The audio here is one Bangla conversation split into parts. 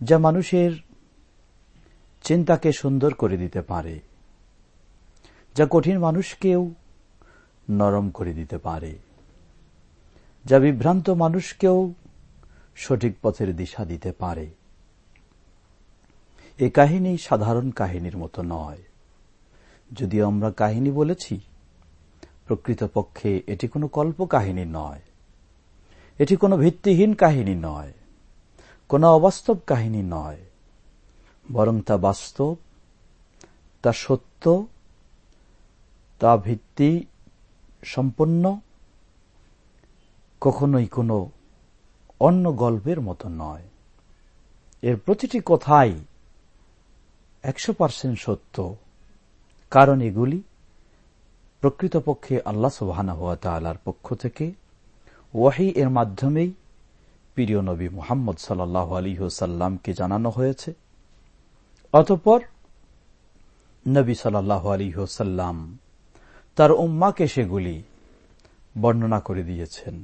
যা মানুষের চিন্তাকে সুন্দর করে দিতে পারে, যা কঠিন মানুষকেও নরম করে দিতে পারে, যা বিভ্রান্ত মানুষকেও সঠিক পথের দিশা দিতে পারে। এ কাহিনী সাধারণ কাহিনীর মতো নয়। যদিও আমরা কাহিনী বলেছি, প্রকৃতপক্ষে এটি কোনো কল্প কাহিনী নয়। এটি কোনো ভিত্তিহীন কাহিনী নয়। কোনো অবাস্তব কাহিনী নয়, বরং তা বাস্তব, তা সত্য, তা ভিত্তি সম্পন্ন, কখনোই কোনো অন্য গল্পের মতো নয়। এর প্রতিটি কথাই একশো পার্সেন্ট সত্য, কারণ এগুলি প্রকৃতপক্ষে আল্লাহ তালার পক্ষ থেকে ওয়াহি এর মাধ্যমেই প্রিয় নবী মোহাম্মদ সাল্লাহ আলী সাল্লামকে জানানো হয়েছে। অতঃপর নবী সাল্লাহ আলী সাল্লাম তার উম্মাকে সেগুলি বর্ণনা করে দিয়েছেন।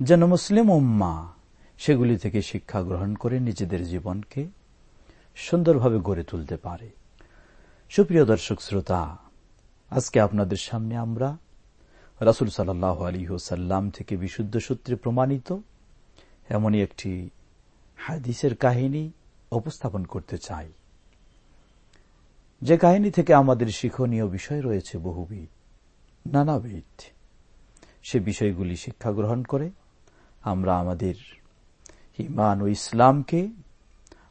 যেন মুসলিম উম্মা সেগুলি থেকে শিক্ষা গ্রহণ করে নিজেদের জীবনকে সুন্দরভাবে গড়ে তুলতে পারে। সুপ্রিয় দর্শক শ্রোতা, আজকে আপনাদের সামনে আমরা রাসুল সাল্লাহ আলী সাল্লাম থেকে বিশুদ্ধ সূত্রে প্রমাণিত এমনই একটি হাদিসের কাহিনী উপস্থাপন করতে চাই। যে কাহিনী থেকে আমাদের শিক্ষণীয় বিষয় রয়েছে বহুবিধ, নানাবিধ। সে বিষয়গুলি শিক্ষা গ্রহণ করে আমরা আমাদের ইমান ও ইসলামকে,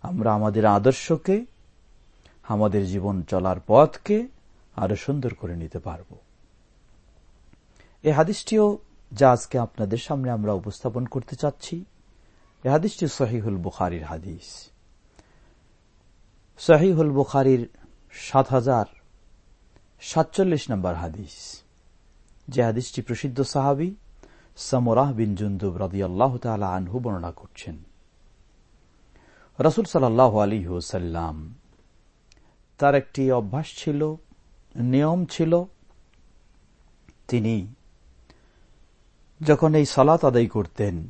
আমরা আমাদের আদর্শকে, আমাদের জীবন চলার পথকে আরও সুন্দর করে নিতে পারব। এই হাদিসটিও যা আজকে আপনাদের সামনে আমরা উপস্থাপন করতে চাচ্ছি এ হাদিসটি সহিহুল বুখারির হাদিস। সহিহুল বুখারির সাত হাজার সাতচল্লিশ নম্বর হাদিস। যে হাদিসটি প্রসিদ্ধ সাহাবি সামরাহ বিন জুন্দুব রাদি আল্লাহ তালা আনহু বর্ণনা করছেন। রসুল সাল্লাহ আলী তার একটি অভ্যাস ছিল, নিয়ম ছিল, তিনি যখন এই সালাত আদায় করতেন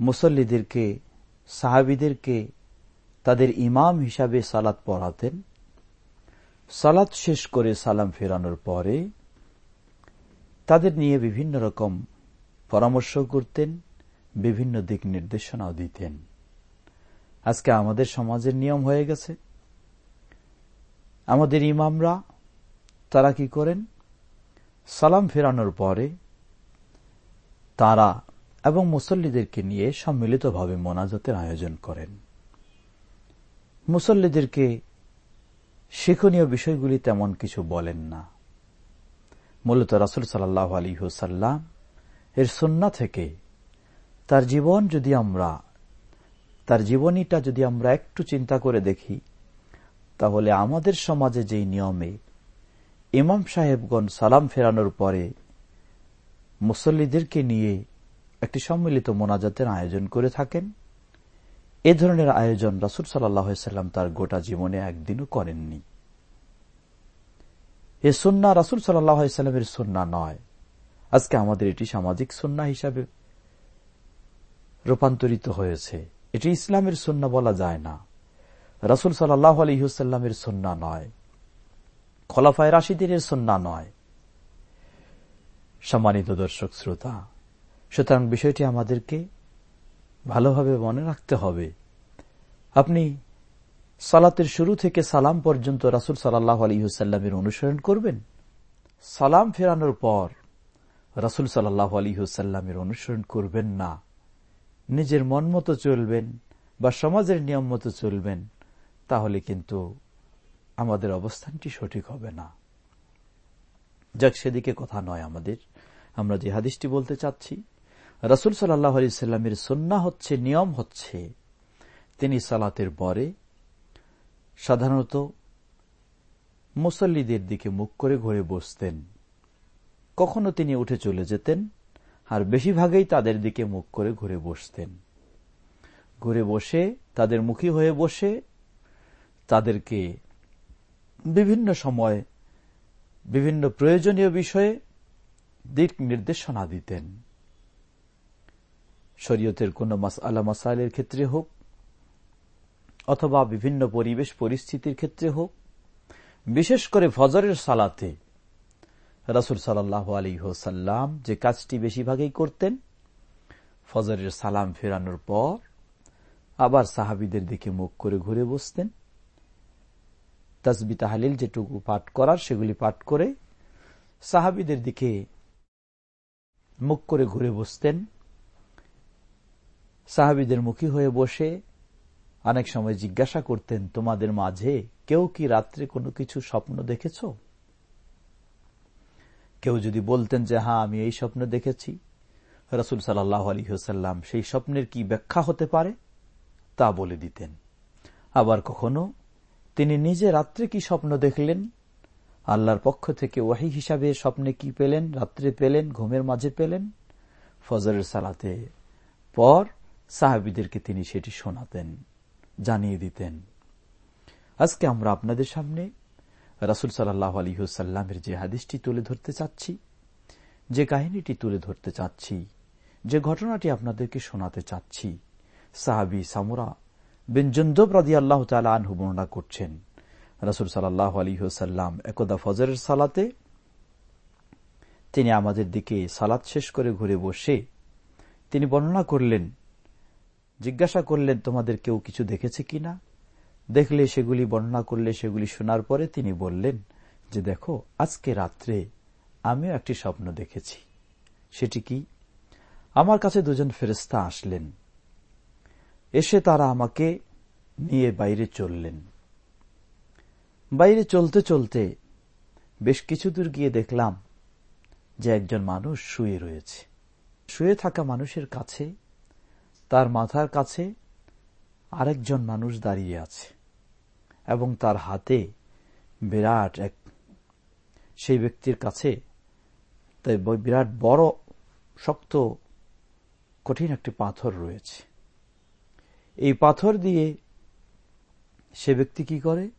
মুসল্লিদেরকে, সাহাবিদেরকে তাদের ইমাম হিসাবে সালাত পড়াতেন। সালাত শেষ করে সালাম ফেরানোর পরে তাদের নিয়ে বিভিন্ন রকম পরামর্শ করতেন, বিভিন্ন দিক নির্দেশনাও দিতেন। আজকে আমাদের সমাজের নিয়ম হয়ে গেছে। আমাদের ইমামরা তারা কি করেন? সালাম ফেরানোর পরে তারা এবং মুসল্লিদেরকে নিয়ে সম্মিলিতভাবে মোনাজাতের আয়োজন করেন। মুসল্লিদেরকে শিক্ষণীয় বিষয়গুলি তেমন কিছু বলেন না। মূলত রাসুল সাল্লাহ আলী হুসাল্লাম এর সন্না থেকে তার জীবন যদি আমরা, তার জীবনীটা যদি আমরা একটু চিন্তা করে দেখি, তাহলে আমাদের সমাজে যেই নিয়মে ইমাম সাহেবগণ সালাম ফেরানোর পরে মুসল্লিদেরকে নিয়ে একটি সম্মিলিত মোনাজাতের আয়োজন করে থাকেন। এ ধরনের আয়োজন রাসুল সাল্লাম তার গোটা জীবনে একদিনও করেননি। এ সন্না রাসুল সাল্লামের সন্না নয়। আজকে আমাদের এটি সামাজিক সন্না হিসাবে রূপান্তরিত হয়েছে। এটি ইসলামের সন্না বলা যায় না। রাসুল সাল্লাহ আলহিহসাল্লামের সন্না নয়। খলাফায় রাশিদের সন্না নয়। সম্মানিত দর্শক, শ্রোতা সুতরাং বিষয়টি আমাদেরকে ভালোভাবে মনে রাখতে হবে। আপনি সালাতের শুরু থেকে সালাম পর্যন্ত রাসুল সাল্লাহ আলহিহসাল্লামের অনুসরণ করবেন। সালাম ফেরানোর পর রাসুল সাল্লাহ আলহিহসাল্লামের অনুসরণ করবেন না। নিজের মন মতো চলবেন বা সমাজের নিয়ম মতো চলবেন, তাহলে কিন্তু আমাদের অবস্থানটি সঠিক হবে না। যাক, সেদিকে কথা নয় আমাদের। আমরা যে হাদিসটি বলতে চাচ্ছি রাসুল সাল্লামের সন্না হচ্ছে, নিয়ম হচ্ছে, তিনি সালাতের পরে সাধারণত মুসল্লিদের দিকে মুখ করে ঘুরে বসতেন। কখনো তিনি উঠে চলে যেতেন, আর বেশিরভাগই তাদের দিকে মুখ করে ঘুরে বসতেন। ঘুরে বসে, তাদের মুখী হয়ে বসে, তাদেরকে বিভিন্ন সময় বিভিন্ন প্রয়োজনীয় বিষয়ে দিক নির্দেশনা দিতেন। শরীয়তের কোন আলা মাসাইলের ক্ষেত্রে হোক, অথবা বিভিন্ন পরিবেশ পরিস্থিতির ক্ষেত্রে হোক, বিশেষ করে ফজরের সালাতে রাসুল সাল্লাহ আলী হোসাল্লাম যে কাজটি বেশিরভাগই করতেন, ফজরের সালাম ফেরানোর পর আবার সাহাবিদের দিকে মুখ করে ঘুরে বসতেন। তসবি তাহালিল যেটুকু পাঠ করার সেগুলি পাঠ করে সাহাবিদের দিকে মুখ করে ঘুরে বসতেন। সাহাবিদের মুখী হয়ে বসে অনেক সময় জিজ্ঞাসা করতেন, তোমাদের মাঝে কেউ কি রাত্রে কোনো কিছু স্বপ্ন দেখেছ? কেউ যদি বলতেন যে হ্যাঁ আমি এই স্বপ্ন দেখেছি। রসুল সাল্লাহ আলী হোসাল্লাম সেই স্বপ্নের কি ব্যাখ্যা হতে পারে? তা বলে দিতেন। আবার কখনো তিনি নিজে রাত্রে কি স্বপ্ন দেখলেন? আল্লাহর পক্ষ থেকে ওয়াহি হিসাবে স্বপ্নে কি পেলেন? রাত্রে পেলেন? ঘুমের মাঝে পেলেন? ফজরের সালাতে পর সাহাবিদেরকে তিনি সেটি শোনাতেন, জানিয়ে দিতেন। আজকে আমরা আপনাদের সামনে রাসুল সাল্লাহ আলহিহসাল্লামের যে হাদিসটি তুলে ধরতে চাচ্ছি, যে কাহিনীটি তুলে ধরতে চাচ্ছি, যে ঘটনাটি আপনাদেরকে শোনাতে চাচ্ছি, সাহাবি সামুরা বিন জন্দব রাজি আল্লাহ তালা বর্ণনা করছেন, রাসুল সাল্লাহ আলহিহসাল্লাম একদা ফজরের সালাতে তিনি আমাদের দিকে সালাত শেষ করে ঘুরে বসে তিনি বর্ণনা করলেন জিজ্ঞাসা করলেন, তোমাদের কেউ কিছু দেখেছে কিনা? দেখলে সেগুলি বর্ণনা করলে সেগুলি শোনার পরে তিনি বললেন, যে দেখো, আজকে রাত্রে আমিও একটি স্বপ্ন দেখেছি। সেটি কি? আমার কাছে দুজন ফেরেস্তা আসলেন। এসে তারা আমাকে নিয়ে বাইরে চললেন। বাইরে চলতে চলতে বেশ কিছু দূর গিয়ে দেখলাম যে একজন মানুষ শুয়ে রয়েছে। শুয়ে থাকা মানুষের কাছে তার মাথার কাছে আরেকজন মানুষ দাঁড়িয়ে আছে এবং তার হাতে বিরাট এক, সেই ব্যক্তির কাছে বিরাট বড়, শক্ত, কঠিন একটি পাথর রয়েছে। এই পাথর দিয়ে সে ব্যক্তি কি করে?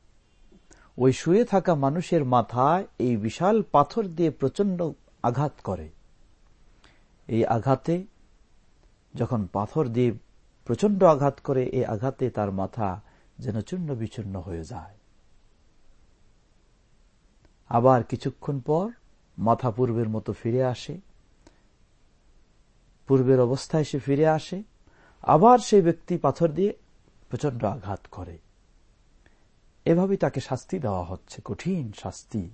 ওই শুয়ে থাকা মানুষের মাথায় এই বিশাল পাথর দিয়ে প্রচণ্ড আঘাত করে। এই আঘাতে যখন পাথর দিয়ে প্রচণ্ড আঘাত করে এই আঘাতে তার মাথা যেন চূর্ণ বিচূর্ণ হয়ে যায়। আবার কিছুক্ষণ পর মাথা পূর্বের মতো ফিরে আসে। পূর্বের অবস্থায় সে ফিরে আসে। আবার সেই ব্যক্তি পাথর দিয়ে প্রচণ্ড আঘাত করে। এভাবে তাকে শাস্তি দেওয়া হচ্ছে, কঠিন শাস্তি।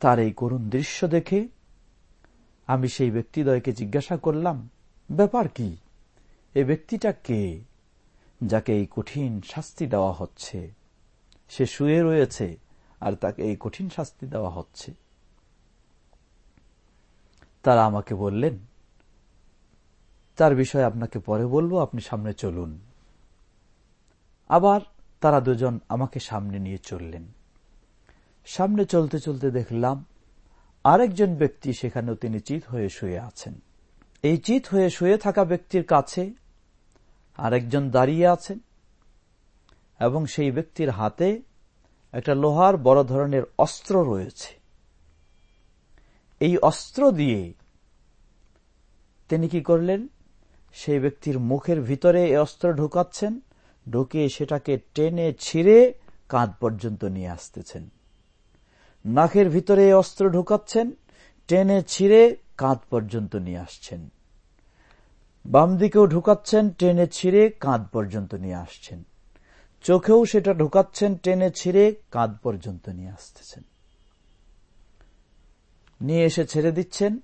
তার এই করুণ দৃশ্য দেখে আমি সেই ব্যক্তিদ্বয়কে জিজ্ঞাসা করলাম, ব্যাপার কি? এই ব্যক্তিটা কে? যাকে এই কঠিন শাস্তি দেওয়া হচ্ছে। সে শুয়ে রয়েছে, আর তাকে এই কঠিন শাস্তি দেওয়া হচ্ছে। তারা আমাকে বললেন, তার বিষয়ে আপনাকে পরে বলব, আপনি সামনে চলুন। আবার তারা দুজন আমাকে সামনে নিয়ে চললেন। সামনে চলতে চলতে দেখলাম আরেকজন ব্যক্তি সেখানেও তিনি চিত হয়ে শুয়ে আছেন। এই চিত হয়ে শুয়ে থাকা ব্যক্তির কাছে আরেকজন দাঁড়িয়ে আছেন এবং সেই ব্যক্তির হাতে একটা লোহার বড় ধরনের অস্ত্র রয়েছে। এই অস্ত্র দিয়ে তিনি কি করলেন? সেই ব্যক্তির মুখের ভিতরে এই অস্ত্র ঢুকাচ্ছেন ঢুকিয়ে সেটাকে টেনে ছিঁড়ে কাঁধ পর্যন্ত নিয়ে আসতেছেন। নাকের ভিতরে অস্ত্র ঢুকাচ্ছেন, টেনে ছিঁড়ে কাঁধ পর্যন্ত নিয়ে আসছেন। বাম দিকেও ঢুকাচ্ছেন, টেনে ছিঁড়ে কাঁধ পর্যন্ত নিয়ে আসছেন। চোখেও সেটা ঢুকাচ্ছেন, টেনে ছিঁড়ে কাঁধ পর্যন্ত নিয়ে আসতেছেন। নিয়ে এসে ছেড়ে দিচ্ছেন,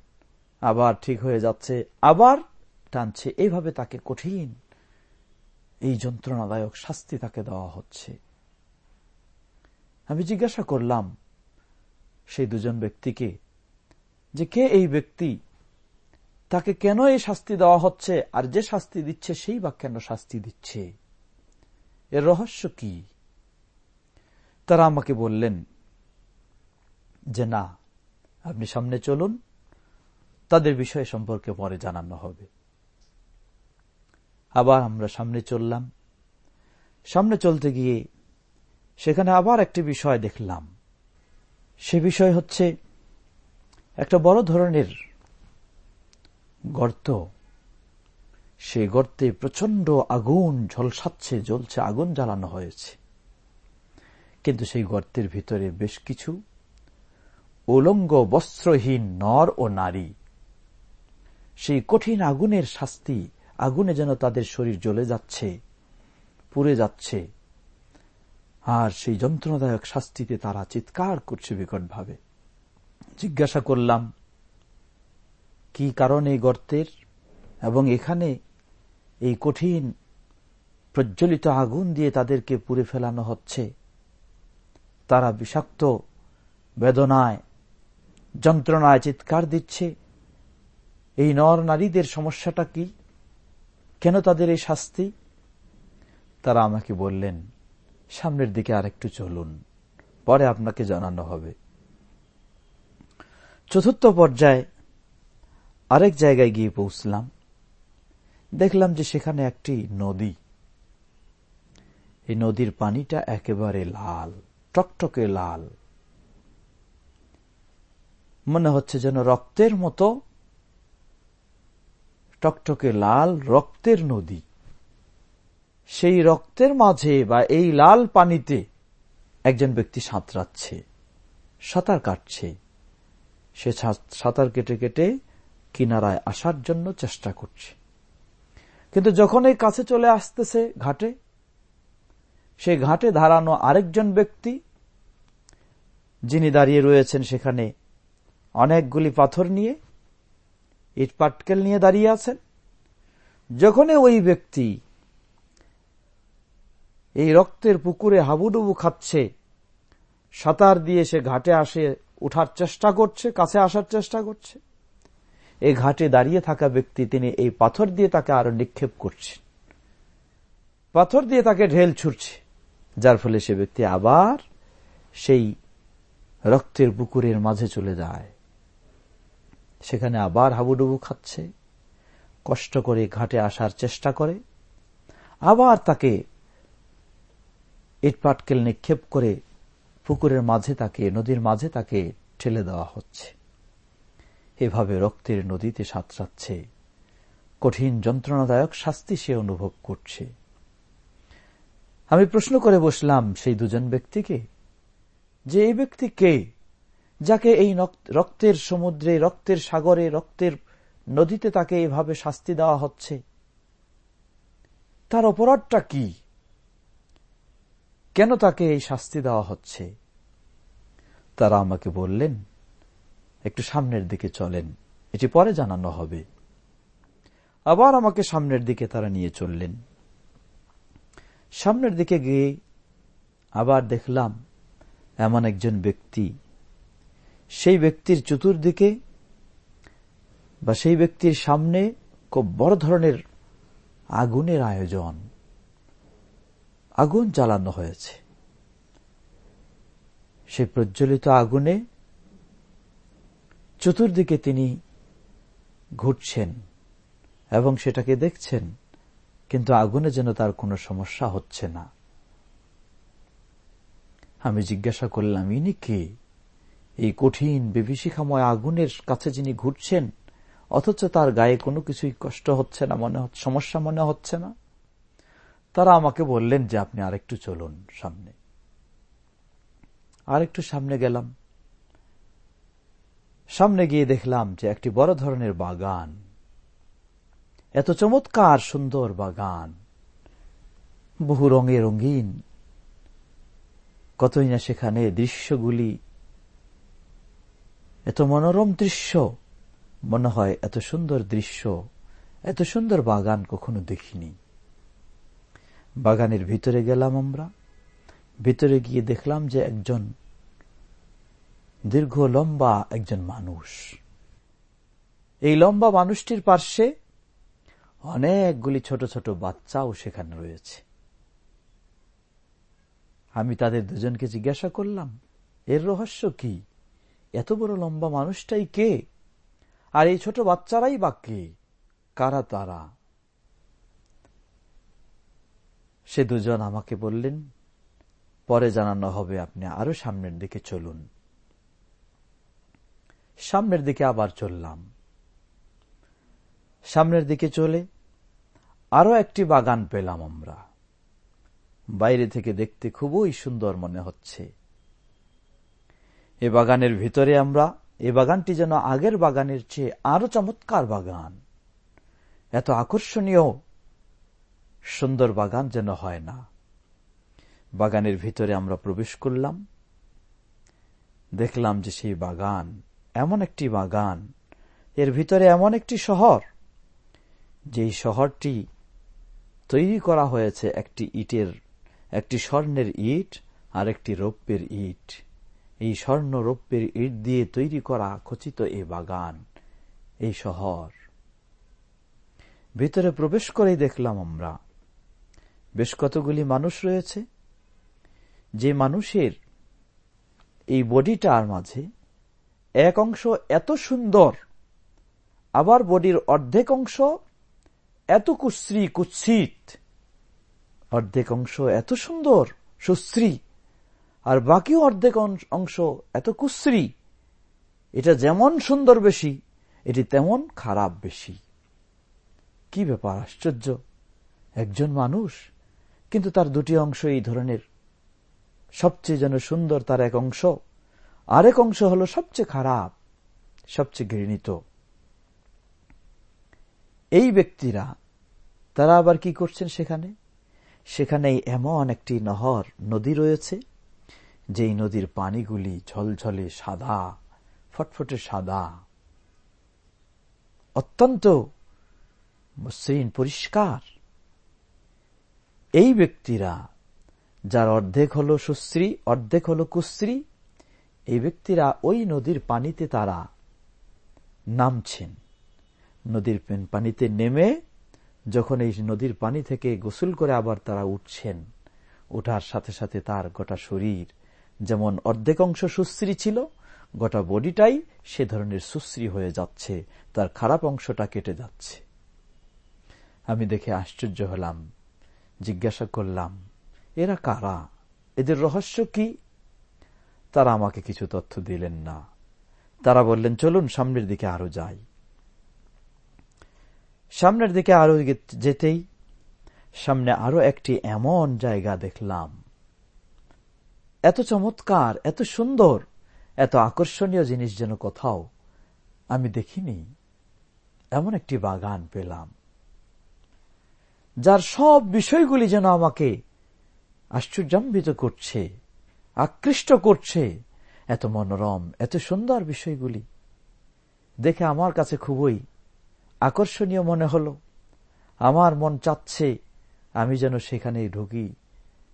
আবার ঠিক হয়ে যাচ্ছে, আবার টানছে। এইভাবে তাকে কঠিন, এই যন্ত্রণাদায়ক শাস্তি তাকে দেওয়া হচ্ছে। আমি জিজ্ঞাসা করলাম সেই দুজন ব্যক্তিকে যে কে এই ব্যক্তি? তাকে কেন এই শাস্তি দেওয়া হচ্ছে? আর যে শাস্তি দিচ্ছে সেই বা কেন শাস্তি দিচ্ছে? এর রহস্য কি? তারা আমাকে বললেন, যে না, আপনি সামনে চলুন, তাদের বিষয় সম্পর্কে পরে জানানো হবে। আবার আমরা সামনে চললাম। সামনে চলতে গিয়ে সেখানে আবার একটি বিষয় দেখলাম। সে বিষয় হচ্ছে একটা বড় ধরনের গর্ত। সেই গর্তে প্রচণ্ড আগুন ঝলসাচ্ছে, জ্বলছে, আগুন জ্বালানো হয়েছে। কিন্তু সেই গর্তের ভিতরে বেশ কিছু উলঙ্গ, বস্ত্রহীন নর ও নারী। সেই কঠিন আগুনের শাস্তি, আগুনে যেন তাদের শরীর জ্বলে যাচ্ছে, পুড়ে যাচ্ছে। আর সেই যন্ত্রণাদায়ক শাস্তিতে তারা চিৎকার করছে বিকটভাবে। জিজ্ঞাসা করলাম, কি কারণ এই গর্তের? এবং এখানে এই কঠিন প্রজ্বলিত আগুন দিয়ে তাদেরকে পুড়ে ফেলানো হচ্ছে? তারা বিষাক্ত বেদনায়, যন্ত্রণায় চিৎকার দিচ্ছে, এই নর নারীদের সমস্যাটা কি? কেন তাদের এই শাস্তি? তারা আমাকে বললেন সামনের দিকে আরেকটু চলুন। পরে আপনাকে জানানো হবে। চতুর্থ পর্যায়ে আরেক জায়গায় গিয়ে পৌঁছলাম। দেখলাম যে সেখানে একটি নদী। এই নদীর পানিটা একেবারে লাল, টকটকে লাল। মনে হচ্ছে যেন রক্তের মতো টকটকে লাল রক্তের নদী। সেই রক্তের মাঝে বা এই লাল পানিতে একজন ব্যক্তি সাঁতরাচ্ছে, সাঁতার কাটছে। সে সাঁতার কেটে কেটে কিনারায় আসার জন্য চেষ্টা করছে। কিন্তু যখন এই কাছে চলে আসতেছে ঘাটে, সেই ঘাটে ধারানো আরেকজন ব্যক্তি, যিনি দাঁড়িয়ে রয়েছেন সেখানে অনেকগুলি পাথর নিয়ে ইট পাটকেল নিয়ে দাঁড়িয়ে আছেন। যখনই ওই ব্যক্তি এই রক্তের পুকুরে হাবুডুবু খাচ্ছে। সাঁতার দিয়ে সে ঘাটে আসে, উঠার চেষ্টা করছে, কাছে আসার চেষ্টা করছে। এই ঘাটে দাঁড়িয়ে থাকা ব্যক্তি তিনি এই পাথর দিয়ে তাকে আরও নিক্ষেপ করছেন। পাথর দিয়ে তাকে ঢেল ছুটছে যার ফলে সে ব্যক্তি আবার সেই রক্তের পুকুরের মাঝে চলে যায়। সেখানে আবার হাবুডুবু খাচ্ছে, কষ্ট করে ঘাটে আসার চেষ্টা করে। আবার তাকে ইটপাটকেল নিক্ষেপ করে পুকুরের মাঝে তাকে, নদীর মাঝে তাকে ঠেলে দেওয়া হচ্ছে। এভাবে রক্তের নদীতে সাঁতরাচ্ছে। কঠিন যন্ত্রণাদায়ক শাস্তি সে অনুভব করছে। আমি প্রশ্ন করে বসলাম সেই দুজন ব্যক্তিকে যে এই ব্যক্তি কে যাকে এই রক্তের সমুদ্রে, রক্তের সাগরে, রক্তের নদীতে তাকে এভাবে শাস্তি দেওয়া হচ্ছে? তার অপরাধটা কি? কেন তাকে এই শাস্তি দেওয়া হচ্ছে? তারা আমাকে বললেন, একটু সামনের দিকে চলেন, এটি পরে জানানো হবে। আবার আমাকে সামনের দিকে তারা নিয়ে চললেন। সামনের দিকে গিয়ে আবার দেখলাম, এমন একজন ব্যক্তি, সেই ব্যক্তির চতুর্দিকে বা সেই ব্যক্তির সামনে খুব বড় ধরনের আগুনের আয়োজন। আগুন জ্বালানো হয়েছে। সে প্রজ্বলিত আগুনে চতুর্দিকে তিনি ঘুরছেন এবং সেটাকে দেখছেন, কিন্তু আগুনে যেন তার কোনো সমস্যা হচ্ছে না। আমি জিজ্ঞাসা করলাম, ইনি কে? এই কঠিন, বিভীষিকাময় আগুনের কাছে যিনি ঘুরছেন, অথচ তার গায়ে কোনো কিছুই কষ্ট হচ্ছে না, মনে সমস্যা মনে হচ্ছে না। তারা আমাকে বললেন যে আপনি আরেকটু চলুন সামনে। আরেকটু সামনে গেলাম। সামনে গিয়ে দেখলাম যে একটি বড় ধরনের বাগান। এত চমৎকার, সুন্দর বাগান। বহু রঙে রঙিন। কতই না সেখানে দৃশ্যগুলি। এত মনোরম দৃশ্য। মনে হয় এত সুন্দর দৃশ্য। এত সুন্দর বাগান কখনো দেখিনি। বাগানের ভিতরে গেলাম আমরা। ভিতরে গিয়ে দেখলাম যে একজন দীর্ঘ লম্বা একজন মানুষ। এই লম্বা মানুষটির পার্শ্বে অনেকগুলি ছোট ছোট বাচ্চাও সেখানে রয়েছে। আমি তাদের দুজনকে জিজ্ঞাসা করলাম, এর রহস্য কি? এত বড় লম্বা মানুষটাই কে? আর এই ছোট বাচ্চারাই বা কে? কারা তারা? সে দুজন আমাকে বললেন, পরে জানানো হবে আপনি আরও সামনের দিকে চলুন। সামনের দিকে আবার চললাম। সামনের দিকে চলে আরও একটি বাগান পেলাম আমরা। বাইরে থেকে দেখতে খুবই সুন্দর মনে হচ্ছে। এ বাগানের ভিতরে আমরা, এ বাগানটি যেন আগের বাগানের চেয়ে আরও চমৎকার বাগান। এত আকর্ষণীয় সুন্দর বাগান যেন হয় না। বাগানের ভিতরে আমরা প্রবেশ করলাম। দেখলাম যে সেই বাগান এমন একটি বাগান। এর ভিতরে এমন একটি শহর, যেই শহরটি তৈরি করা হয়েছে একটি ইটের, একটি স্বর্ণের ইট আর একটি রৌপ্যের ইট। এই স্বর্ণ রৌপ্যের ইট দিয়ে তৈরি করা খচিত এই বাগান, এই শহর। ভিতরে প্রবেশ করেই দেখলাম আমরা বেশ কতগুলি মানুষ রয়েছে। যে মানুষের এই বডিটার মাঝে এক অংশ এত সুন্দর, আবার বডির অর্ধেক অংশ এত কুশ্রী, কুৎসিত, অর্ধেক অংশ এত সুন্দর, সুশ্রী, আর বাকি অর্ধেক অংশ এত কুশ্রী। এটা যেমন সুন্দর বেশি, এটি তেমন খারাপ বেশি। কি ব্যাপার, আশ্চর্য! একজন মানুষ কিন্তু তার দুটি অংশ এই ধরনের। সবচেয়ে যেন সুন্দর তার এক অংশ, আরেক অংশ হল সবচেয়ে খারাপ, সবচেয়ে ঘৃণিত। এই ব্যক্তিরা, তারা আবার কি করছেন সেখানে? সেখানে এমন একটি নহর, নদী রয়েছে, যেই নদীর পানিগুলি ঝলঝলে সাদা, ফটফটে সাদা। অত্যন্ত মসৃণ, পরিষ্কার। এই ব্যক্তিরা যার অর্ধেক হল সুশ্রী, অর্ধেক হল কুশ্রী, এই ব্যক্তিরা ওই নদীর পানিতে তারা নামছেন। নদীর পানিতে নেমে যখন এই নদীর পানি থেকে গোসল করে আবার তারা উঠছেন, ওঠার সাথে সাথে তার গোটা শরীর যেমন অর্ধেক অংশ সুশ্রী ছিল, গোটা বডিটাই সে ধরনের সুশ্রী হয়ে যাচ্ছে, তার খারাপ অংশটা কেটে যাচ্ছে। আমি দেখে আশ্চর্য হলাম জিজ্ঞাসা করলাম, এরা কারা? এদের রহস্য কি? তারা আমাকে কিছু তথ্য দিলেন না। তারা বললেন, চলুন সামনের দিকে আরও যাই। সামনের দিকে আরও যেতেই সামনে আরও একটি এমন জায়গা দেখলাম। এত চমৎকার, এত সুন্দর, এত আকর্ষণীয় জিনিস যেন কোথাও আমি দেখিনি। এমন একটি বাগান পেলাম। যার সব বিষয়গুলি যেন আমাকে আশ্চর্যান্বিত করছে, আকৃষ্ট করছে, এত মনোরম, এত সুন্দর বিষয়গুলি। দেখে আমার কাছে খুবই আকর্ষণীয় মনে হল। আমার মন চাচ্ছে আমি যেন সেখানে ঢুকি,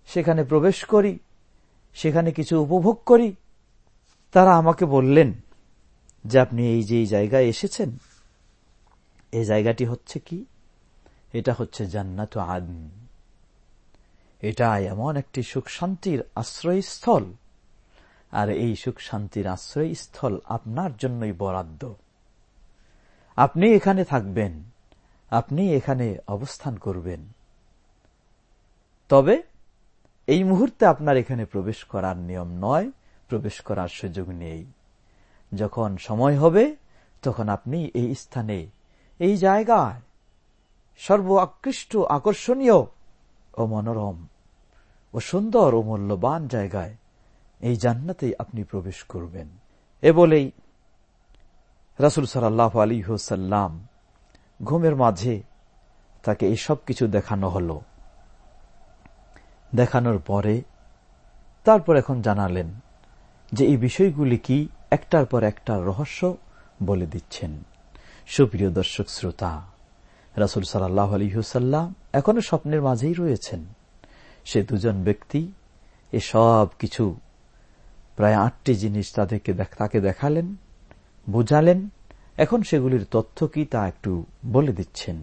সেখানে প্রবেশ করি, সেখানে কিছু উপভোগ করি। তারা আমাকে বললেন, যে আপনি এই যে জায়গায় এসেছেন এই জায়গাটি হচ্ছে কি? এটা হচ্ছে জান্নাত আদ এটা এমন একটি সুখ শান্তির আশ্রয়স্থল। আর এই সুখ শান্তির আশ্রয়স্থল আপনার জন্যই বরাদ্দ। আপনি এখানে থাকবেন, আপনি এখানে অবস্থান করবেন। তবে এই মুহূর্তে আপনার এখানে প্রবেশ করার নিয়ম নয়, প্রবেশ করার সুযোগ নেই। যখন সময় হবে, তখন আপনি এই স্থানে, এই জায়গায় সর্ব আকৃষ্ট আকর্ষণীয় ও মনোরম ও সুন্দর ও মূল্যবান জায়গায় এই জান্নাতেই আপনি প্রবেশ করবেন। এ বলেই রাসুল সাল্লাহ আলী হোসাল্লাম ঘুমের মাঝে তাকে এই সব কিছু দেখানো হল। দেখানোর পরে তারপর এখন জানালেন যে এই বিষয়গুলি কি একটার পর একটার রহস্য বলে দিচ্ছেন। সুপ্রিয় দর্শক, শ্রোতা রাসুল সাল্লাহ আলহিহসাল্লাম এখনও স্বপ্নের মাঝেই রয়েছেন। সে দুজন ব্যক্তি এ সব কিছু প্রায় আটটি জিনিস তাদেরকে তাকে দেখালেন, বোঝালেন, এখন সেগুলির তথ্য কি তা একটু বলে দিচ্ছেন।